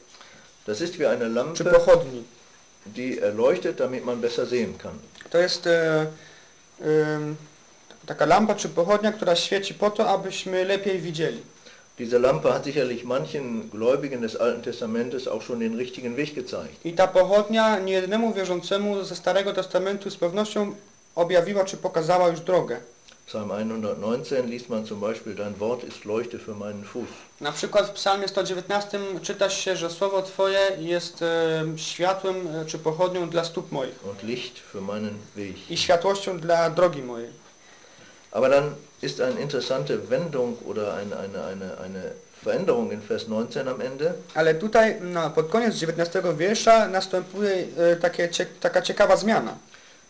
Das ist wie eine Lampe, die erleuchtet, damit man besser sehen kann. To jest e, em, taka lampa czy pochodnia, która świeci po to, abyśmy lepiej widzieli. Diese Lampe hat sicherlich manchen Gläubigen des Alten Testamentes auch schon den richtigen Weg gezeigt. I ta pochodnia niejednemu wierzącemu ze Starego Testamentu z pewnością objawiła czy pokazała już drogę. Psalm 119 liest man zum Beispiel, dein Wort ist Leuchte für meinen Fuß. Na przykład w psalmie 119 czyta się, że słowo Twoje jest e, światłem e, czy pochodnią dla stóp moich und Licht für meinen Weg. i światłością dla drogi mojej. Aber dann ist eine interessante Wendung oder eine, eine, eine, eine Veränderung in Vers 19 am Ende. Ale tutaj no, pod koniec 19 wiersza następuje e, takie, cie, taka ciekawa zmiana,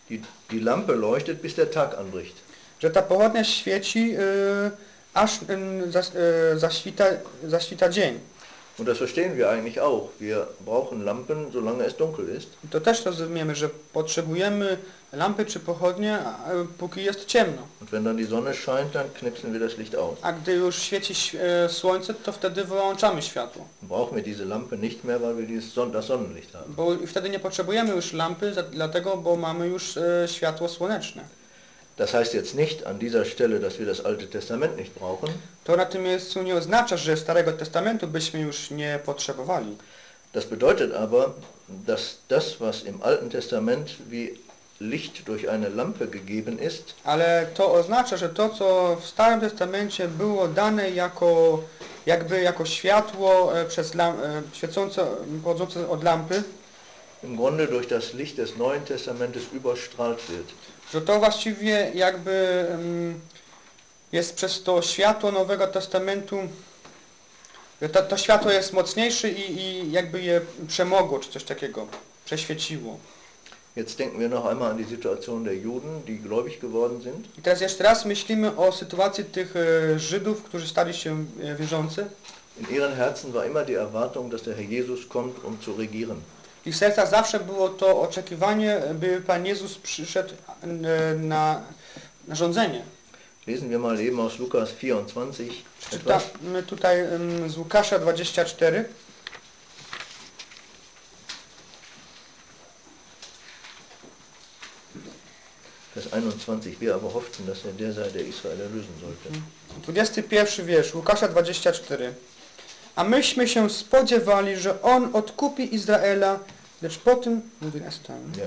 Die, die Lampe leuchtet, bis der Tag anbricht. że ta pochodnia świeci e, aż e, zas, e, zaświta, zaświta dzień. Und das verstehen wir eigentlich auch. Wir brauchen Lampen, solange es dunkel ist. To też rozumiemy, że potrzebujemy lampy czy pochodnie, póki jest ciemno. Und wenn dann die Sonne scheint, dann knipsen wir das Licht aus. A gdy już świeci e, słońce, to wtedy wyłączamy światło. Brauchen wir diese Lampe nicht mehr, weil wir dieses Son das Sonnenlicht haben. Bo wtedy nie potrzebujemy już lampy, dlatego, bo mamy już e, światło słoneczne. Das heißt jetzt nicht an dieser Stelle, dass wir das Alte Testament nicht brauchen. To na tym miejscu nie oznacza, że Starego Testamentu byśmy już nie potrzebowali. Das bedeutet aber, dass das, was im Alten Testament wie Licht durch eine Lampe gegeben ist, Ale to oznacza, że to, co w Starym Testamencie było dane jako, jakby jako światło e, przez lam, e, świecące, pochodzące od lampy, im Grunde durch das Licht des Neuen Testamentes überstrahlt wird. Że to właściwie jakby jest przez to światło Nowego Testamentu, że to, to światło jest mocniejsze i, i jakby je przemogło, czy coś takiego, prześwieciło. Jetzt denken wir noch einmal an die Situation der Juden, die gläubig geworden sind. I teraz jeszcze raz myślimy o sytuacji tych e, Żydów, którzy stali się e, wierzący. In ihren Herzen war immer die Erwartung, dass der Herr Jesus kommt, um zu regieren. W ich sercach zawsze było to oczekiwanie, by Pan Jezus przyszedł e, na, na rządzenie. Lesen wir mal eben aus Lukas 24 etwas. Czytamy tutaj z Łukasza 24. Vers 21. Wir aber hofften, dass er der sei, der Israel erlösen sollte. 21 wiersz, Łukasza 24. A myśmy się spodziewali, że On odkupi Izraela, lecz po tym... Mówię na stan. Ja.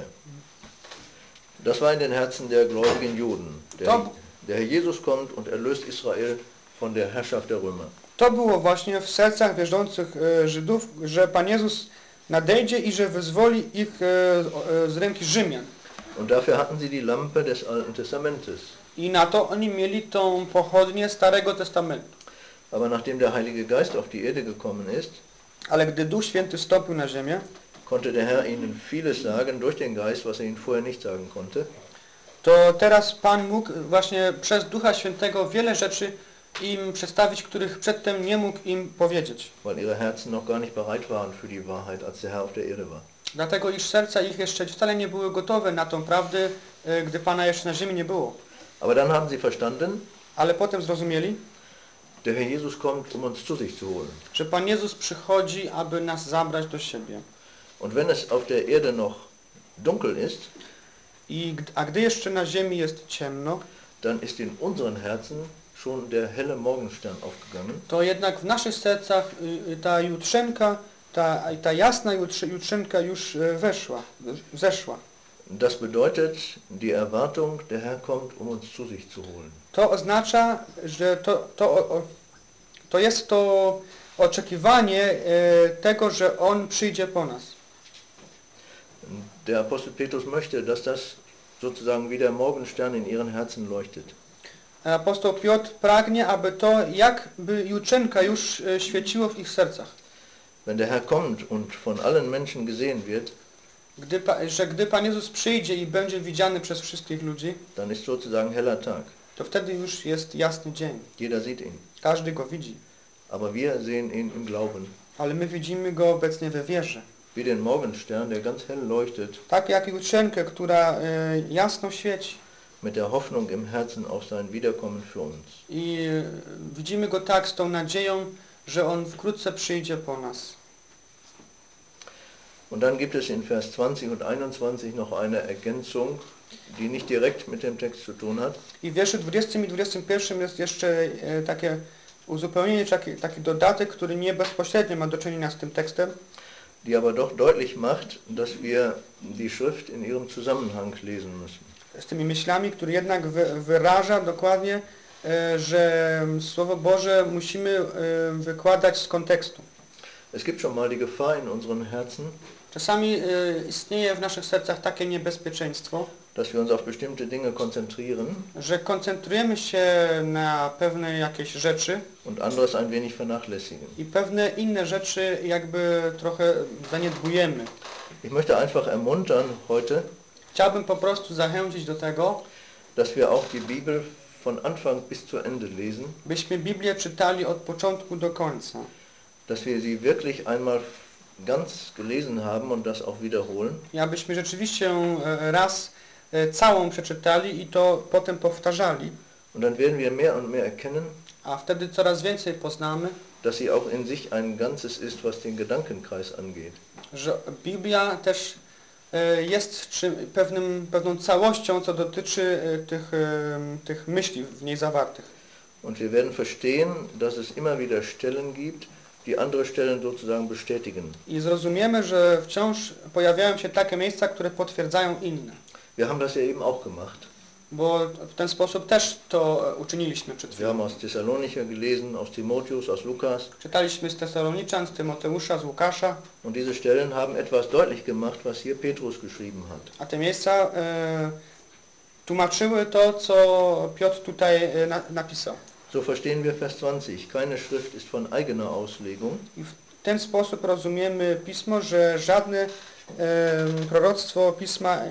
Das war in den Herzen der gläubigen Juden. Der, der Herr Jesus kommt und erlöst Israel von der Herrschaft der Römer. To było właśnie w sercach wierzących e, Żydów, że Pan Jezus nadejdzie i że wyzwoli ich e, e, z ręki Rzymian. Und dafür hatten sie die Lampe des Alten Testamentes. I na to oni mieli tą pochodnię Starego Testamentu. Aber nachdem der Heilige Geist auf die Erde gekommen ist, Ale gdy Duch Święty stąpił na ziemię, konnte der Herr ihnen vieles sagen durch den Geist, was er ihnen vorher nicht sagen konnte. to teraz Pan mógł właśnie przez Ducha Świętego wiele rzeczy im przedstawić, których przedtem nie mógł im powiedzieć. weil ihre Herzen noch gar nicht bereit waren für die Wahrheit, als der Herr auf der Erde war. Dlatego iż serca ich jeszcze wcale nie były gotowe na tą prawdę, e, gdy Pana jeszcze na ziemi nie było. Aber dann haben sie verstanden, Ale potem zrozumieli, der Herr Jesus kommt, um uns zu sich zu holen. że Pan Jezus przychodzi, aby nas zabrać do siebie. Und wenn es auf der Erde noch dunkel ist, I, a gdy jeszcze na ziemi jest ciemno, dann ist in unseren Herzen schon der helle Morgenstern aufgegangen. to jednak w naszych sercach y, y, ta jutrzenka, ta, ta jasna jutrzenka już e, weszła, zeszła. Das bedeutet die Erwartung, der Herr kommt, um uns zu sich zu holen. To oznacza, że to, to, o- to jest to oczekiwanie e, tego, że On przyjdzie po nas. Der Apostel Petrus möchte, dass das sozusagen wie der Morgenstern in ihren Herzen leuchtet. Apostoł Piotr pragnie, aby to jakby jutrzenka już e, świeciło w ich sercach. Wenn der Herr kommt und von allen Menschen gesehen wird, Gdy, że gdy Pan Jezus przyjdzie i będzie widziany przez wszystkich ludzi, dann ist sozusagen heller Tag. to wtedy już jest jasny dzień. Jeder sieht ihn. Każdy go widzi. Aber wir sehen ihn im Glauben. Ale my widzimy go obecnie we wierze. Wie den Morgenstern, der ganz hell leuchtet, Tak jak jutrzenkę, która e, jasno świeci. mit der Hoffnung im Herzen auf sein Wiederkommen für uns. I e, widzimy go tak z tą nadzieją, że On wkrótce przyjdzie po nas. Und dann gibt es in Vers 20 und 21 noch eine Ergänzung, die nicht direkt mit dem Text zu tun hat, I w wierszu 20 i 21 jest jeszcze e, takie uzupełnienie, taki, taki dodatek, który nie bezpośrednio ma do czynienia z tym tekstem, die aber doch deutlich macht, dass wir die Schrift in ihrem Zusammenhang lesen müssen. z tymi myślami, który jednak wy, wyraża dokładnie, e, że Słowo Boże musimy e, wykładać z kontekstu. Es gibt schon mal die Gefahr in unseren Herzen, Czasami e, istnieje w naszych sercach takie niebezpieczeństwo, dass wir uns auf bestimmte Dinge konzentrieren że koncentrujemy się na pewne jakieś rzeczy und anderes ein wenig vernachlässigen. i pewne inne rzeczy jakby trochę zaniedbujemy. Ich möchte einfach ermuntern heute, Chciałbym po prostu zachęcić do tego, dass wir auch die Bibel von Anfang bis zu Ende lesen, byśmy Biblię czytali od początku do końca. Dass wir sie wirklich einmal ganz gelesen haben und das auch wiederholen. I abyśmy rzeczywiście e, raz e, całą przeczytali i to potem powtarzali, Und dann werden wir mehr und mehr erkennen, a wtedy coraz więcej poznamy, dass sie auch in sich ein Ganzes ist, was den Gedankenkreis angeht. że Biblia też e, jest czym, pewnym, pewną całością, co dotyczy tych, tych myśli w niej zawartych. Und wir werden verstehen, dass es immer wieder Stellen gibt, die andere Stellen sozusagen bestätigen. I zrozumiemy, że wciąż pojawiają się takie miejsca, które potwierdzają inne. Wir haben das ja eben auch gemacht. Bo w ten sposób też to e, uczyniliśmy przed Wir chwilą. haben aus Thessalonicher gelesen, aus Timotheus, aus Lukas. Czytaliśmy z Tesaloniczan, z Tymoteusza, z Łukasza, Und diese Stellen haben etwas deutlich gemacht, was hier Petrus geschrieben hat. a te miejsca e, tłumaczyły to, co Piotr tutaj e, na, napisał. So verstehen wir Vers 20. Keine Schrift ist von eigener Auslegung, I w ten sposób rozumiemy Pismo, że żadne e, proroctwo Pisma e,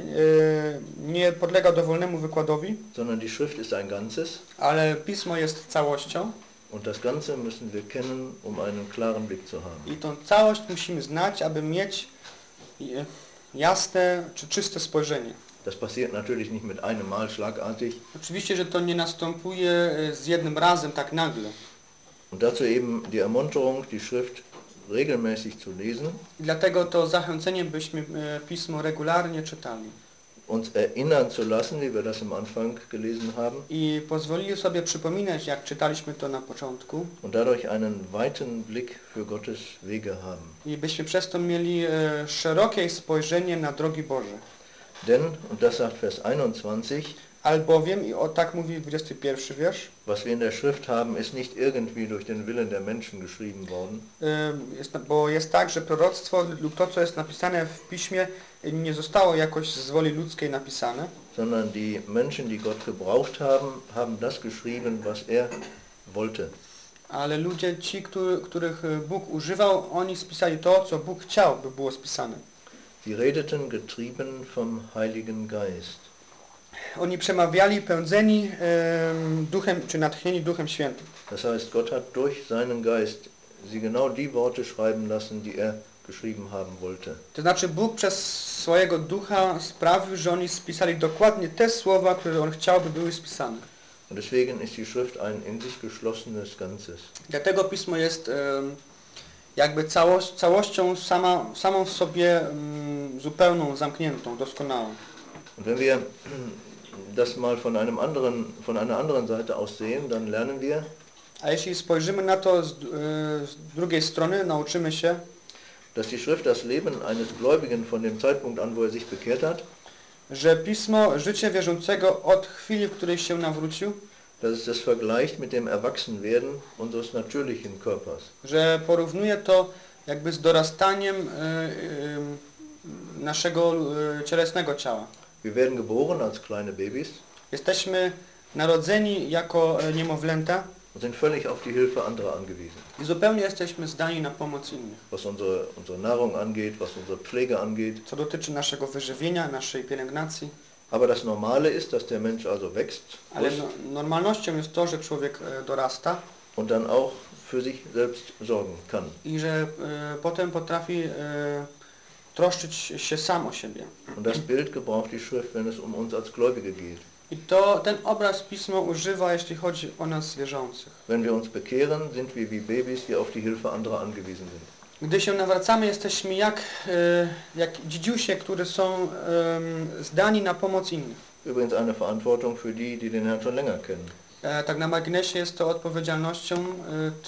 nie podlega dowolnemu wykładowi, sondern die Schrift ist ein Ganzes. ale Pismo jest całością Und das Ganze müssen wir kennen, um einen klaren Blick zu haben. i tą całość musimy znać, aby mieć e, jasne czy czyste spojrzenie. Das passiert natürlich nicht mit einem Mal schlagartig. Oczywiście, że to nie następuje e, z jednym razem tak nagle. Und dazu eben die Ermunterung, die Schrift regelmäßig zu lesen, I dlatego to zachęcenie, byśmy e, Pismo regularnie czytali uns erinnern zu lassen, wie wir das am Anfang gelesen haben, i pozwolili sobie przypominać, jak czytaliśmy to na początku, und dadurch einen weiten Blick für Gottes Wege haben. i byśmy przez to mieli e, szerokie spojrzenie na drogi Boże. Denn, und das sagt Vers 21, Albowiem, i o tak mówi 21 wiersz, was wir in der Schrift haben, ist nicht irgendwie durch den Willen der Menschen geschrieben worden, jest, bo jest tak, że proroctwo lub to, co jest napisane w Piśmie, nie zostało jakoś z woli ludzkiej napisane, sondern die Menschen, die Gott gebraucht haben, haben das geschrieben, was er wollte. ale ludzie, ci, których e, Bóg używał, oni spisali to, co Bóg chciał, by było spisane. Sie redeten getrieben vom Heiligen Geist. Oni przemawiali pędzeni em, duchem, czy natchnieni Duchem Świętym. Das heißt, Gott hat durch seinen Geist sie genau die Worte schreiben lassen, die er geschrieben haben wollte. To znaczy Bóg przez swojego ducha sprawił, że oni spisali dokładnie te słowa, które On chciał, by były spisane. Und deswegen ist die Schrift ein in sich geschlossenes Ganzes. Dlatego Pismo jest em, jakby całość, całością sama, samą w sobie em, zupełną, zamkniętą, doskonałą. Und wenn wir das mal von, einem anderen, von einer anderen Seite aus sehen, dann lernen wir, A jeśli spojrzymy na to z, e, z drugiej strony, nauczymy się, dass die Schrift das Leben eines Gläubigen von dem Zeitpunkt an, wo er sich bekehrt hat, że Pismo życie wierzącego od chwili, w której się nawrócił, dass es das vergleicht mit dem Erwachsenwerden unseres natürlichen Körpers. że porównuje to jakby z dorastaniem e, e, naszego e, cielesnego ciała. Wir werden geboren als kleine Babys Jesteśmy narodzeni jako niemowlęta und sind völlig auf die Hilfe anderer angewiesen. i zupełnie jesteśmy zdani na pomoc innych. Was unsere, unsere Nahrung angeht, was unsere Pflege angeht. Co dotyczy naszego wyżywienia, naszej pielęgnacji, Aber das Normale ist, dass der Mensch also wächst ale no, normalnością jest to, że człowiek e, dorasta und dann auch für sich selbst sorgen kann. i że e, potem potrafi e, troszczyć się sam o siebie. Und das Bild gebraucht die Schrift, wenn es um uns als Gläubige geht. I to ten obraz Pismo używa, jeśli chodzi o nas wierzących. Wenn wir uns bekehren, sind wir wie Babys, die auf die Hilfe anderer angewiesen sind. Gdy się nawracamy, jesteśmy jak, e, jak dzidziusie, którzy są zdani na pomoc innych. Übrigens eine Verantwortung für die, die den Herrn schon länger kennen. E, tak na marginesie jest to odpowiedzialnością e,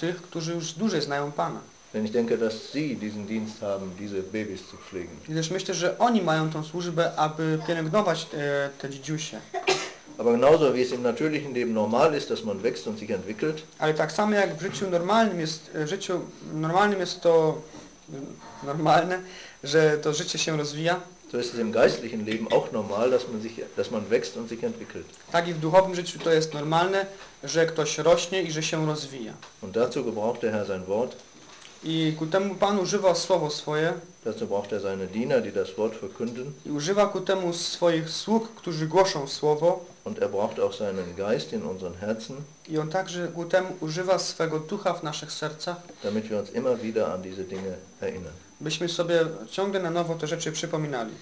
tych, którzy już dłużej znają Pana. Denn ich denke, dass Sie diesen Dienst haben, diese Babys zu pflegen. Gdyż myślę, że oni mają tą służbę, aby pielęgnować te, te. Aber genauso wie es im natürlichen Leben normal ist, dass man wächst und sich entwickelt, Ale tak samo jak w życiu normalnym jest, w życiu normalnym jest to normalne, że to życie się rozwija, so ist es im geistlichen Leben auch normal, dass man, sich, dass man wächst und sich entwickelt. tak i w duchowym życiu to jest normalne, że ktoś rośnie i że się rozwija. Und dazu gebraucht der Herr sein Wort. I ku temu Pan używa słowo swoje Dazu braucht er seine Diener, die das Wort verkünden. i używa ku temu swoich sług, którzy głoszą słowo Und er braucht auch seinen Geist in unseren Herzen, i On także ku temu używa swego ducha w naszych sercach, damit wir uns immer wieder an diese Dinge erinnern. byśmy sobie ciągle na nowo te rzeczy przypominali.